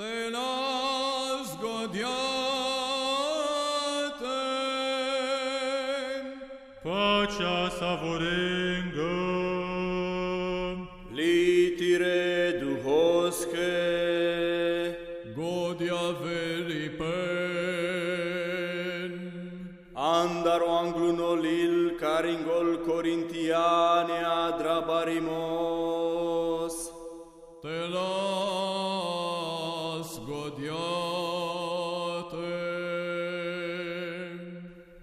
te las godiate. Pacea savorengă, litire duhosche, godia velipen. andaro anglunolil caringol corintianea drabarimos, las godiate.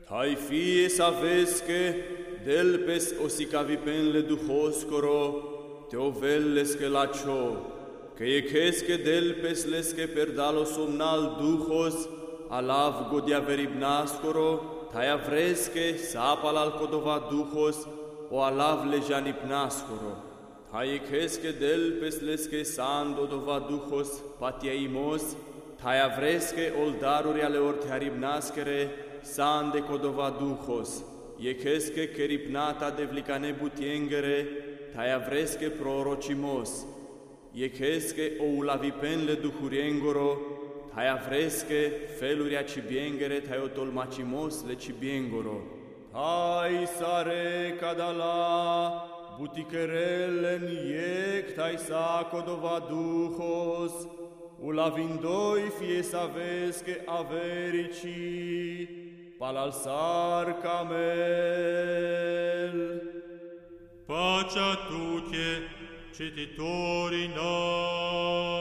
Tai fie sa vesche, delpes osicavipenle duhoscoro, te ovellesque la cio, che echesque delpes lesque perdalo somnal duhos, alav godia veribnascoro, tai avresque sapal al codova duhos, o alav lejanipnascoro. Tai echesque delpes lesque sando dova duhos patiaimos, tai avresque oldaruri ale orte haribnascere, sande codova duhos, echesque keripnata devlicane butiengere, tai avresque prorocimos, echesque oulavipenle duhuriengoro, tai avresque feluria cibiengere, tai otolmacimos le cibiengoro. Tai sare cadala, buticherellen iec tai sa codova duhos, ulavindoi fie savesque averici, palalsar camel. pacea tuche, cititorii nam,